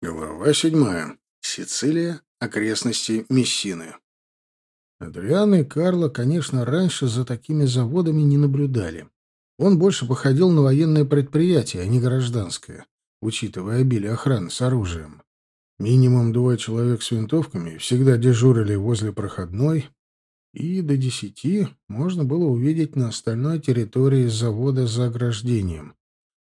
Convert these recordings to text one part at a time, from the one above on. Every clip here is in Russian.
Глава седьмая. Сицилия. Окрестности Мессины. Адриана и Карло, конечно, раньше за такими заводами не наблюдали. Он больше походил на военное предприятие, а не гражданское, учитывая обилие охраны с оружием. Минимум двое человек с винтовками всегда дежурили возле проходной, и до десяти можно было увидеть на остальной территории завода за ограждением.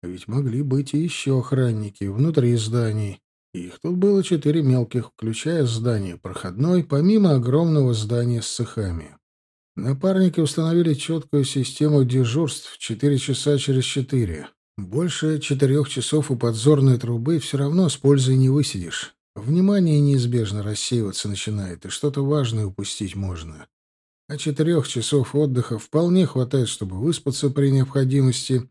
А ведь могли быть и еще охранники внутри зданий, их тут было четыре мелких, включая здание проходной, помимо огромного здания с цехами. Напарники установили четкую систему дежурств четыре часа через четыре. Больше четырех часов у подзорной трубы все равно с пользой не высидишь. Внимание неизбежно рассеиваться начинает, и что-то важное упустить можно. А четырех часов отдыха вполне хватает, чтобы выспаться при необходимости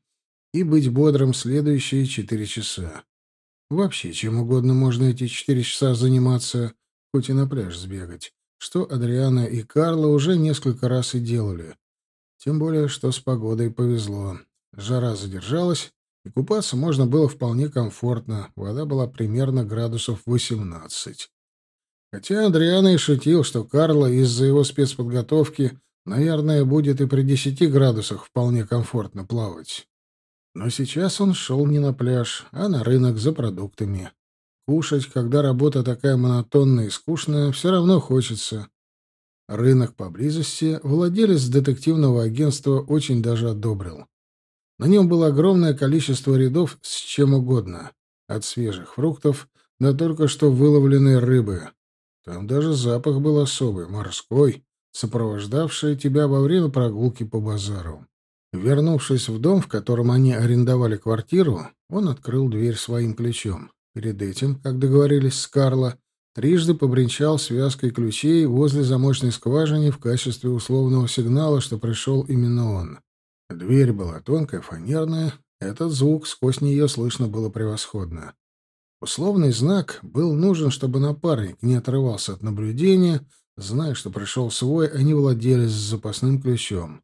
и быть бодрым следующие четыре часа. Вообще, чем угодно можно эти четыре часа заниматься, хоть и на пляж сбегать, что Адриана и Карла уже несколько раз и делали. Тем более, что с погодой повезло. Жара задержалась, и купаться можно было вполне комфортно, вода была примерно градусов 18. Хотя Адриана и шутил, что Карла из-за его спецподготовки, наверное, будет и при 10 градусах вполне комфортно плавать. Но сейчас он шел не на пляж, а на рынок за продуктами. Кушать, когда работа такая монотонная и скучная, все равно хочется. Рынок поблизости владелец детективного агентства очень даже одобрил. На нем было огромное количество рядов с чем угодно, от свежих фруктов до только что выловленной рыбы. Там даже запах был особый, морской, сопровождавший тебя во время прогулки по базару. Вернувшись в дом, в котором они арендовали квартиру, он открыл дверь своим ключом. Перед этим, как договорились с Карло, трижды побренчал связкой ключей возле замочной скважины в качестве условного сигнала, что пришел именно он. Дверь была тонкая, фанерная. Этот звук сквозь нее слышно было превосходно. Условный знак был нужен, чтобы напарник не отрывался от наблюдения, зная, что пришел свой, а не владелец с запасным ключом.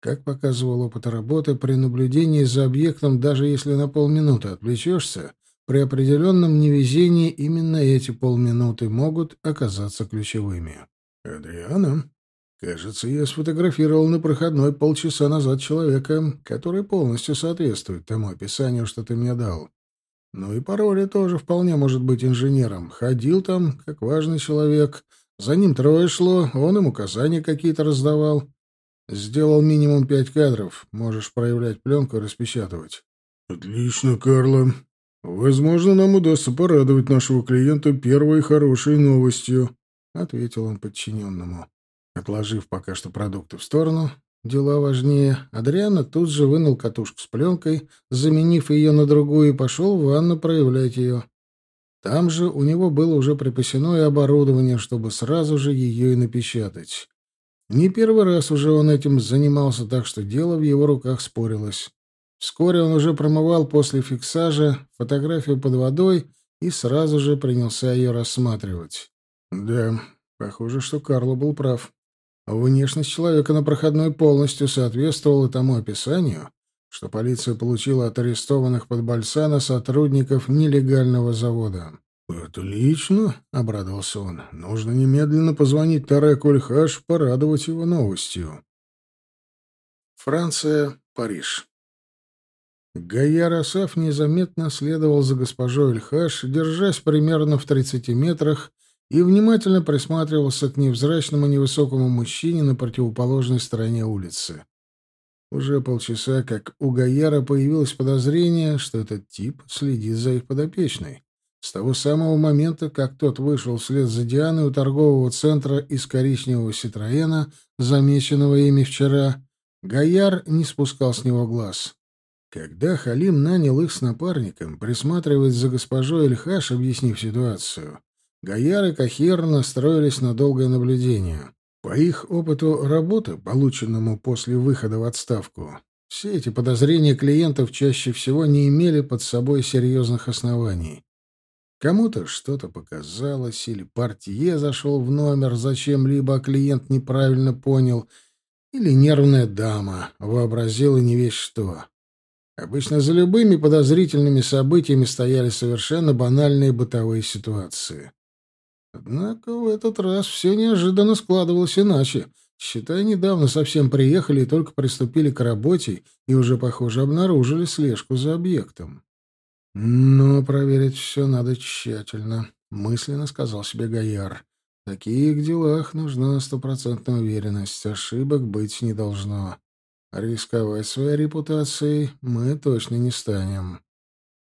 Как показывал опыт работы, при наблюдении за объектом, даже если на полминуты отвлечешься, при определенном невезении именно эти полминуты могут оказаться ключевыми. «Адриана, кажется, я сфотографировал на проходной полчаса назад человека, который полностью соответствует тому описанию, что ты мне дал. Ну и пароли тоже вполне может быть инженером. Ходил там, как важный человек, за ним трое шло, он им указания какие-то раздавал». Сделал минимум пять кадров. Можешь проявлять пленку и распечатывать. Отлично, Карло. Возможно, нам удастся порадовать нашего клиента первой хорошей новостью, ответил он подчиненному. Отложив пока что продукты в сторону, дела важнее, Адриана тут же вынул катушку с пленкой, заменив ее на другую, и пошел в ванну проявлять ее. Там же у него было уже припасено и оборудование, чтобы сразу же ее и напечатать. Не первый раз уже он этим занимался, так что дело в его руках спорилось. Вскоре он уже промывал после фиксажа фотографию под водой и сразу же принялся ее рассматривать. Да, похоже, что Карло был прав. Внешность человека на проходной полностью соответствовала тому описанию, что полиция получила от арестованных под Бальсана сотрудников нелегального завода. «Отлично», — обрадовался он. «Нужно немедленно позвонить Тареку Альхаш, порадовать его новостью». Франция, Париж. Гайяр Асаф незаметно следовал за госпожой Эльхаш, держась примерно в 30 метрах, и внимательно присматривался к невзрачному невысокому мужчине на противоположной стороне улицы. Уже полчаса, как у Гайяра появилось подозрение, что этот тип следит за их подопечной. С того самого момента, как тот вышел вслед за Дианой у торгового центра из коричневого Ситроена, замеченного ими вчера, Гояр не спускал с него глаз. Когда Халим нанял их с напарником присматривать за госпожой Эльхаш, объяснив ситуацию, Гояр и Кахир настроились на долгое наблюдение. По их опыту работы, полученному после выхода в отставку, все эти подозрения клиентов чаще всего не имели под собой серьезных оснований. Кому-то что-то показалось, или портье зашел в номер зачем-либо, а клиент неправильно понял, или нервная дама вообразила не весь что. Обычно за любыми подозрительными событиями стояли совершенно банальные бытовые ситуации. Однако в этот раз все неожиданно складывалось иначе. Считай, недавно совсем приехали и только приступили к работе, и уже, похоже, обнаружили слежку за объектом. Но проверить все надо тщательно, — мысленно сказал себе Гояр. В таких делах нужна стопроцентная уверенность, ошибок быть не должно. Рисковать своей репутацией мы точно не станем.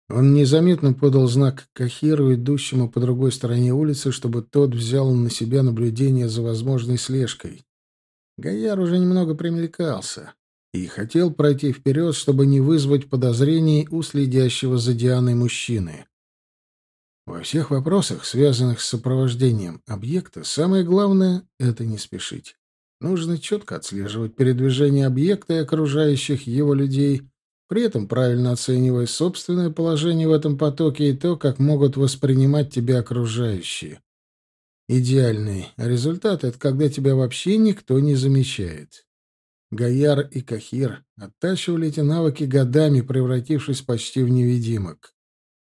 Он незаметно подал знак Кахиру, идущему по другой стороне улицы, чтобы тот взял на себя наблюдение за возможной слежкой. Гаяр уже немного примелькался и хотел пройти вперед, чтобы не вызвать подозрений у следящего за Дианой мужчины. Во всех вопросах, связанных с сопровождением объекта, самое главное — это не спешить. Нужно четко отслеживать передвижение объекта и окружающих его людей, при этом правильно оценивая собственное положение в этом потоке и то, как могут воспринимать тебя окружающие. Идеальный результат — это когда тебя вообще никто не замечает. Гаяр и Кахир оттачивали эти навыки годами, превратившись почти в невидимок.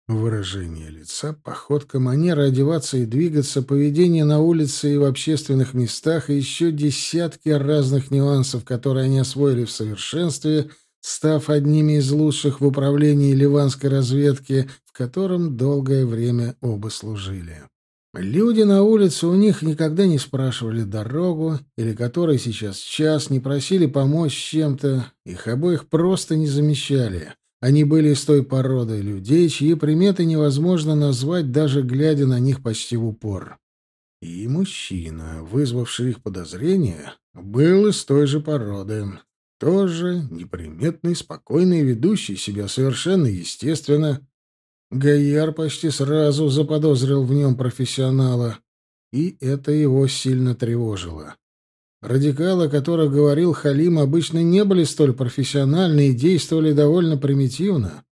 Выражение лица, походка, манера одеваться и двигаться, поведение на улице и в общественных местах и еще десятки разных нюансов, которые они освоили в совершенстве, став одними из лучших в управлении ливанской разведки, в котором долгое время оба служили. Люди на улице у них никогда не спрашивали дорогу, или который сейчас час, не просили помочь чем-то, их обоих просто не замечали. Они были из той породы людей, чьи приметы невозможно назвать, даже глядя на них почти в упор. И мужчина, вызвавший их подозрения, был из той же породы. Тоже неприметный, спокойный, ведущий себя совершенно естественно, Гайяр почти сразу заподозрил в нем профессионала, и это его сильно тревожило. Радикалы, о которых говорил Халим, обычно не были столь профессиональны и действовали довольно примитивно.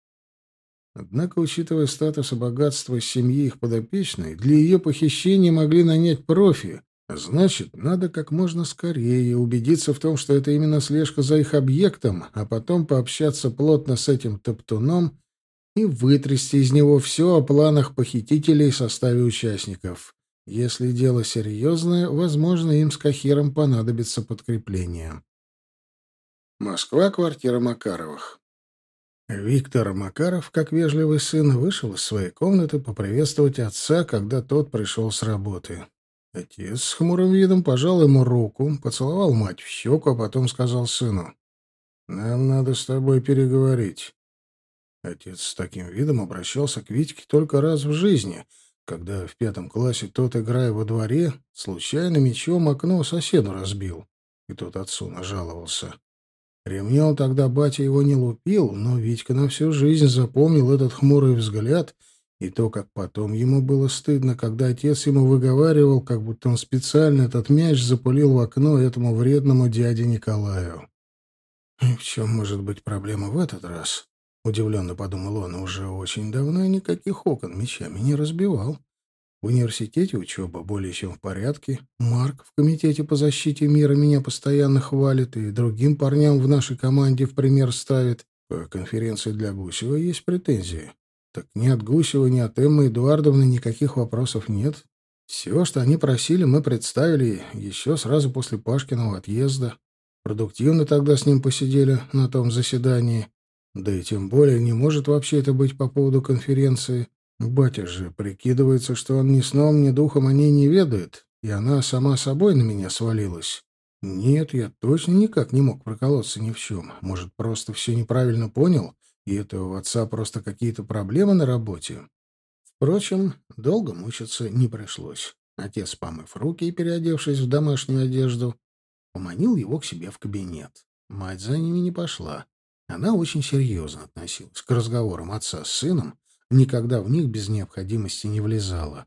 Однако, учитывая статус и богатство семьи их подопечной, для ее похищения могли нанять профи, а значит, надо как можно скорее убедиться в том, что это именно слежка за их объектом, а потом пообщаться плотно с этим топтуном и вытрясти из него все о планах похитителей в составе участников. Если дело серьезное, возможно, им с Кахиром понадобится подкрепление. Москва, квартира Макаровых. Виктор Макаров, как вежливый сын, вышел из своей комнаты поприветствовать отца, когда тот пришел с работы. Отец с хмурым видом пожал ему руку, поцеловал мать в щеку, а потом сказал сыну, «Нам надо с тобой переговорить. Отец с таким видом обращался к Витьке только раз в жизни, когда в пятом классе тот, играя во дворе, случайно мечом окно соседу разбил, и тот отцу нажаловался. Ремнем тогда батя его не лупил, но Витька на всю жизнь запомнил этот хмурый взгляд и то, как потом ему было стыдно, когда отец ему выговаривал, как будто он специально этот мяч запулил в окно этому вредному дяде Николаю. И в чем может быть проблема в этот раз? Удивленно подумал он, уже очень давно никаких окон мечами не разбивал. В университете учеба более чем в порядке. Марк в комитете по защите мира меня постоянно хвалит и другим парням в нашей команде в пример ставит. По конференции для Гусева есть претензии. Так ни от Гусева, ни от Эммы Эдуардовны никаких вопросов нет. Все, что они просили, мы представили еще сразу после Пашкиного отъезда. Продуктивно тогда с ним посидели на том заседании. Да и тем более не может вообще это быть по поводу конференции. Батя же прикидывается, что он ни сном, ни духом о ней не ведает, и она сама собой на меня свалилась. Нет, я точно никак не мог проколоться ни в чем. Может, просто все неправильно понял, и это у отца просто какие-то проблемы на работе. Впрочем, долго мучиться не пришлось. Отец, помыв руки и переодевшись в домашнюю одежду, поманил его к себе в кабинет. Мать за ними не пошла. Она очень серьезно относилась к разговорам отца с сыном, никогда в них без необходимости не влезала.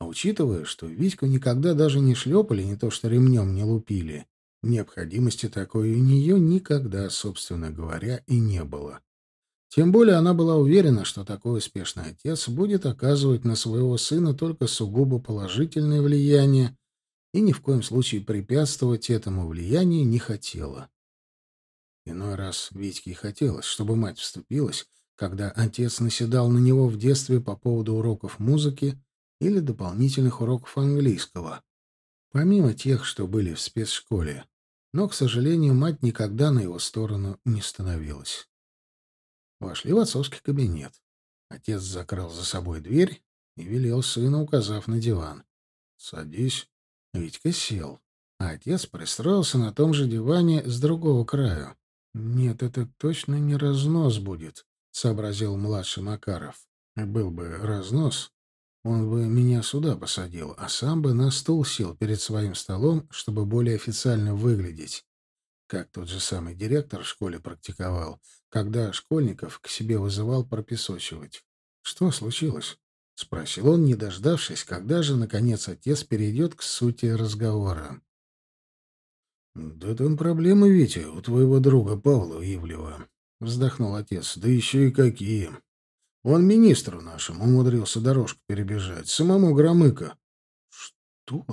А учитывая, что Витьку никогда даже не шлепали, не то что ремнем не лупили, необходимости такой у нее никогда, собственно говоря, и не было. Тем более она была уверена, что такой успешный отец будет оказывать на своего сына только сугубо положительное влияние и ни в коем случае препятствовать этому влиянию не хотела. Иной раз Витьке хотелось, чтобы мать вступилась, когда отец наседал на него в детстве по поводу уроков музыки или дополнительных уроков английского, помимо тех, что были в спецшколе. Но, к сожалению, мать никогда на его сторону не становилась. Вошли в отцовский кабинет. Отец закрыл за собой дверь и велел сыну, указав на диван. «Садись». Витька сел, а отец пристроился на том же диване с другого краю. «Нет, это точно не разнос будет», — сообразил младший Макаров. «Был бы разнос, он бы меня сюда посадил, а сам бы на стул сел перед своим столом, чтобы более официально выглядеть. Как тот же самый директор в школе практиковал, когда школьников к себе вызывал пропесочивать. «Что случилось?» — спросил он, не дождавшись, когда же, наконец, отец перейдет к сути разговора. «Да там проблемы, Витя, у твоего друга Павла Ивлева», — вздохнул отец. «Да еще и какие. Он министру нашему умудрился дорожку перебежать, самому Громыко». «Что?»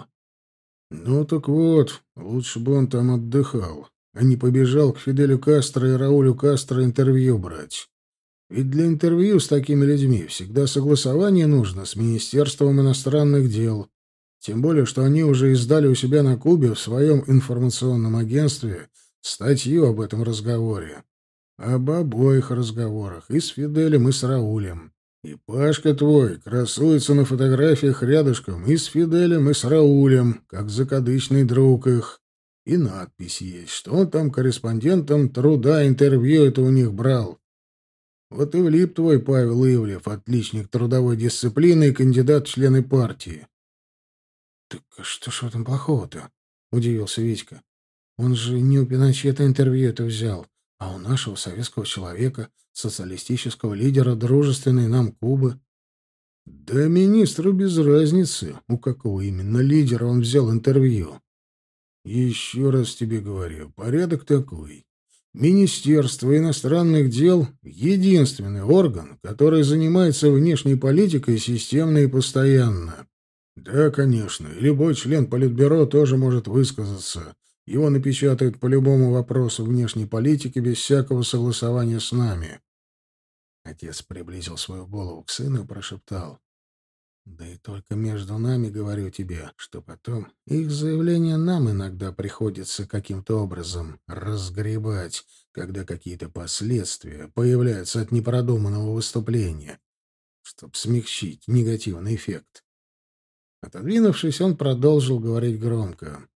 «Ну так вот, лучше бы он там отдыхал, а не побежал к Фиделю Кастро и Раулю Кастро интервью брать. Ведь для интервью с такими людьми всегда согласование нужно с Министерством иностранных дел». Тем более, что они уже издали у себя на Кубе в своем информационном агентстве статью об этом разговоре. Об обоих разговорах, и с Фиделем, и с Раулем. И Пашка твой красуется на фотографиях рядышком и с Фиделем, и с Раулем, как закадычный друг их. И надпись есть, что он там корреспондентом труда интервью это у них брал. Вот и влип твой Павел Ивлев, отличник трудовой дисциплины и кандидат в члены партии. «Так что ж в этом плохого-то?» — удивился Витька. «Он же не у Пиночета интервью это взял, а у нашего советского человека, социалистического лидера дружественной нам Кубы». «Да министру без разницы, у какого именно лидера он взял интервью. Еще раз тебе говорю, порядок такой. Министерство иностранных дел — единственный орган, который занимается внешней политикой системно и постоянно. Да, конечно, и любой член Политбюро тоже может высказаться. Его напечатают по любому вопросу внешней политики без всякого согласования с нами. Отец приблизил свою голову к сыну и прошептал. «Да и только между нами говорю тебе, что потом их заявления нам иногда приходится каким-то образом разгребать, когда какие-то последствия появляются от непродуманного выступления, чтобы смягчить негативный эффект. Отодвинувшись, он продолжил говорить громко.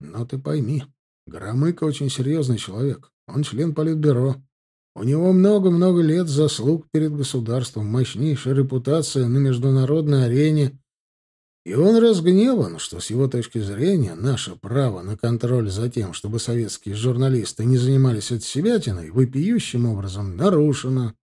«Но ты пойми, Громыко очень серьезный человек. Он член Политбюро. У него много-много лет заслуг перед государством, мощнейшая репутация на международной арене. И он разгневан, что с его точки зрения наше право на контроль за тем, чтобы советские журналисты не занимались отсебятиной, вопиющим образом нарушено.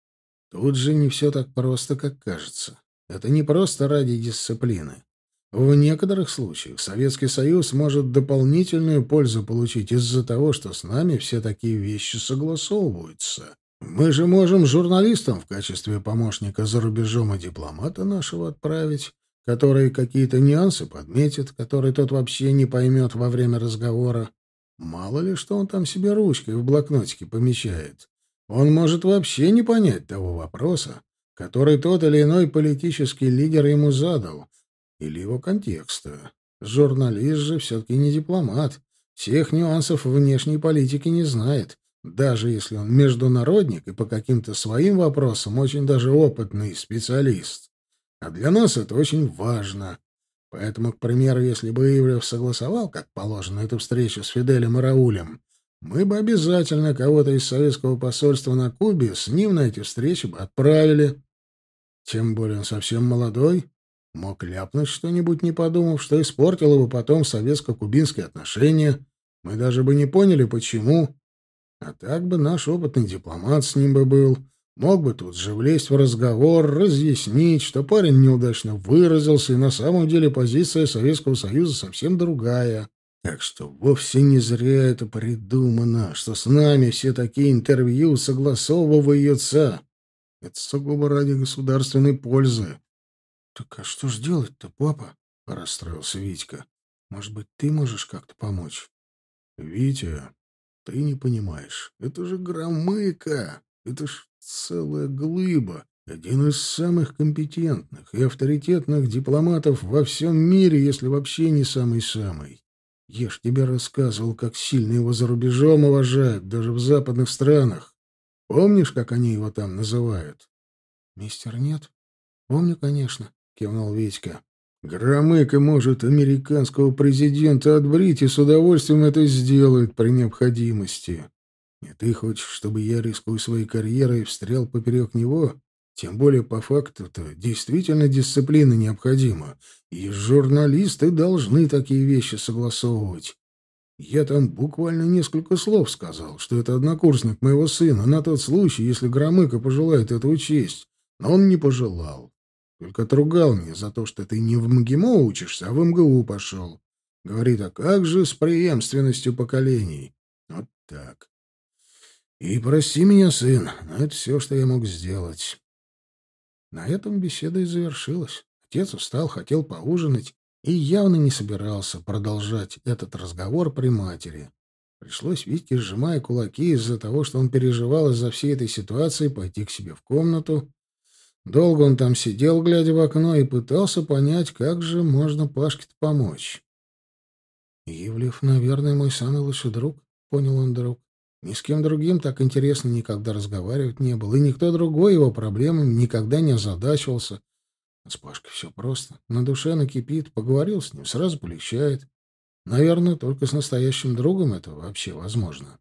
Тут же не все так просто, как кажется. Это не просто ради дисциплины. В некоторых случаях Советский Союз может дополнительную пользу получить из-за того, что с нами все такие вещи согласовываются. Мы же можем журналистам в качестве помощника за рубежом и дипломата нашего отправить, который какие-то нюансы подметит, которые тот вообще не поймет во время разговора. Мало ли, что он там себе ручкой в блокнотике помечает. Он может вообще не понять того вопроса, который тот или иной политический лидер ему задал, или его контекста. Журналист же все-таки не дипломат, всех нюансов внешней политики не знает, даже если он международник и по каким-то своим вопросам очень даже опытный специалист. А для нас это очень важно. Поэтому, к примеру, если бы Ивлев согласовал, как положено, эту встречу с Фиделем и Раулем, мы бы обязательно кого-то из советского посольства на Кубе с ним на эти встречи бы отправили. Тем более он совсем молодой. Мог ляпнуть что-нибудь, не подумав, что испортило бы потом советско-кубинские отношения. Мы даже бы не поняли, почему. А так бы наш опытный дипломат с ним бы был. Мог бы тут же влезть в разговор, разъяснить, что парень неудачно выразился, и на самом деле позиция Советского Союза совсем другая. Так что вовсе не зря это придумано, что с нами все такие интервью согласовываются. Это сугубо ради государственной пользы. — Так а что ж делать-то, папа? — расстроился Витька. — Может быть, ты можешь как-то помочь? — Витя, Ты не понимаешь. Это же громыка. Это ж целая глыба. Один из самых компетентных и авторитетных дипломатов во всем мире, если вообще не самый-самый. Я ж тебе рассказывал, как сильно его за рубежом уважают, даже в западных странах. Помнишь, как они его там называют? — Мистер, нет. — Помню, конечно, — кивнул Витька. — Громыко может американского президента отбрить и с удовольствием это сделает при необходимости. И ты хочешь, чтобы я, рискуя своей карьерой, встрял поперек него? Тем более по факту-то действительно дисциплина необходима, и журналисты должны такие вещи согласовывать. Я там буквально несколько слов сказал, что это однокурсник моего сына, на тот случай, если Громыко пожелает это учесть. Но он не пожелал. Только отругал меня за то, что ты не в МГИМО учишься, а в МГУ пошел. Говорит, а как же с преемственностью поколений? Вот так. И прости меня, сын, но это все, что я мог сделать. На этом беседа и завершилась. Отец устал, хотел поужинать и явно не собирался продолжать этот разговор при матери. Пришлось Витьке, сжимая кулаки из-за того, что он переживал из-за всей этой ситуации, пойти к себе в комнату. Долго он там сидел, глядя в окно, и пытался понять, как же можно Пашке-то помочь. «Ивлев, наверное, мой самый лучший друг», — понял он друг. Ни с кем другим так интересно никогда разговаривать не было, и никто другой его проблемами никогда не озадачивался. С Пашкой все просто. На душе накипит, поговорил с ним, сразу полегчает. Наверное, только с настоящим другом это вообще возможно.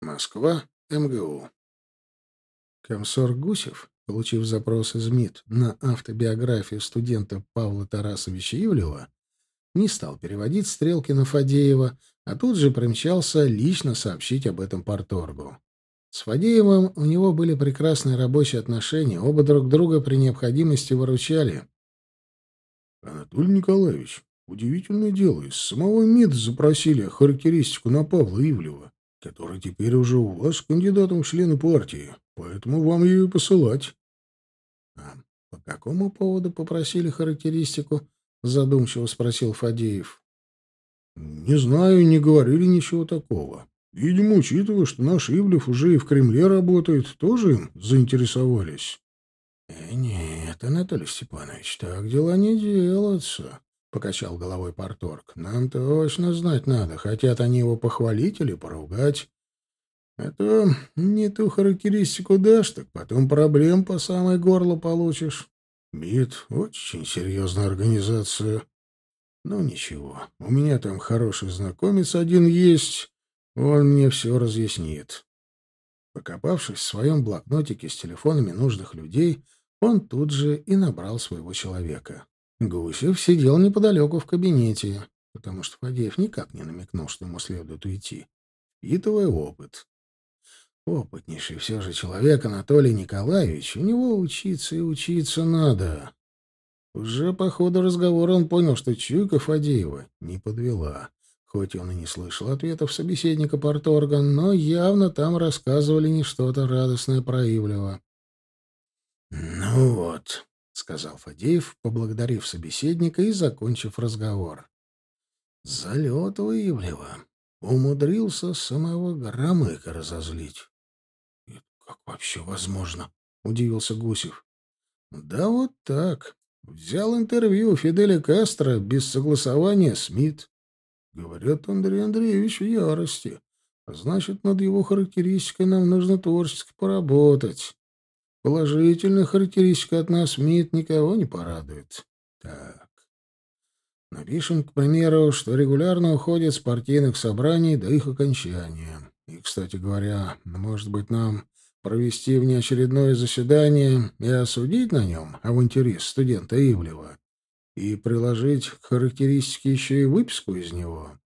Москва, МГУ. Комсор Гусев, получив запрос из МИД на автобиографию студента Павла Тарасовича Ивлева, не стал переводить стрелки на Фадеева, а тут же примчался лично сообщить об этом порторгу. С Фадеевым у него были прекрасные рабочие отношения, оба друг друга при необходимости выручали. — Анатолий Николаевич, удивительное дело, из самого МИД запросили характеристику на Павла Ивлева, который теперь уже у вас кандидатом в члены партии, поэтому вам ее и посылать. — А по какому поводу попросили характеристику? — задумчиво спросил Фадеев. Не знаю, не говорили ничего такого. Видимо, учитывая, что наш Ивлев уже и в Кремле работает, тоже им заинтересовались. «Э, — Нет, Анатолий Степанович, так дела не делаются, — покачал головой порторг. — Нам точно знать надо, хотят они его похвалить или поругать. Это не ту характеристику дашь, так потом проблем по самое горло получишь. МИД — очень серьезная организация. Ну, ничего, у меня там хороший знакомец один есть, он мне все разъяснит. Покопавшись в своем блокнотике с телефонами нужных людей, он тут же и набрал своего человека. Гусев сидел неподалеку в кабинете, потому что Фадеев никак не намекнул, что ему следует уйти, впитывая опыт. Опытнейший все же человек Анатолий Николаевич, у него учиться и учиться надо. Уже по ходу разговора он понял, что чуйка Фадеева не подвела. Хоть он и не слышал ответов собеседника Порторга, но явно там рассказывали не что-то радостное про Ивлева. «Ну вот», — сказал Фадеев, поблагодарив собеседника и закончив разговор. «Залет у Ивлева. Умудрился самого Громыка разозлить». «Это как вообще возможно?» — удивился Гусев. «Да вот так. Взял интервью у Фиделя Кастро без согласования с МИД. Говорят, Андрей Андреевич в ярости. А значит, над его характеристикой нам нужно творчески поработать. Положительная характеристика от нас МИД никого не порадует. Так. Напишем, к примеру, что регулярно уходит с партийных собраний до их окончания. И, кстати говоря, может быть, нам провести внеочередное заседание и осудить на нем авантюрист студента Ивлева и приложить к характеристике еще и выписку из него.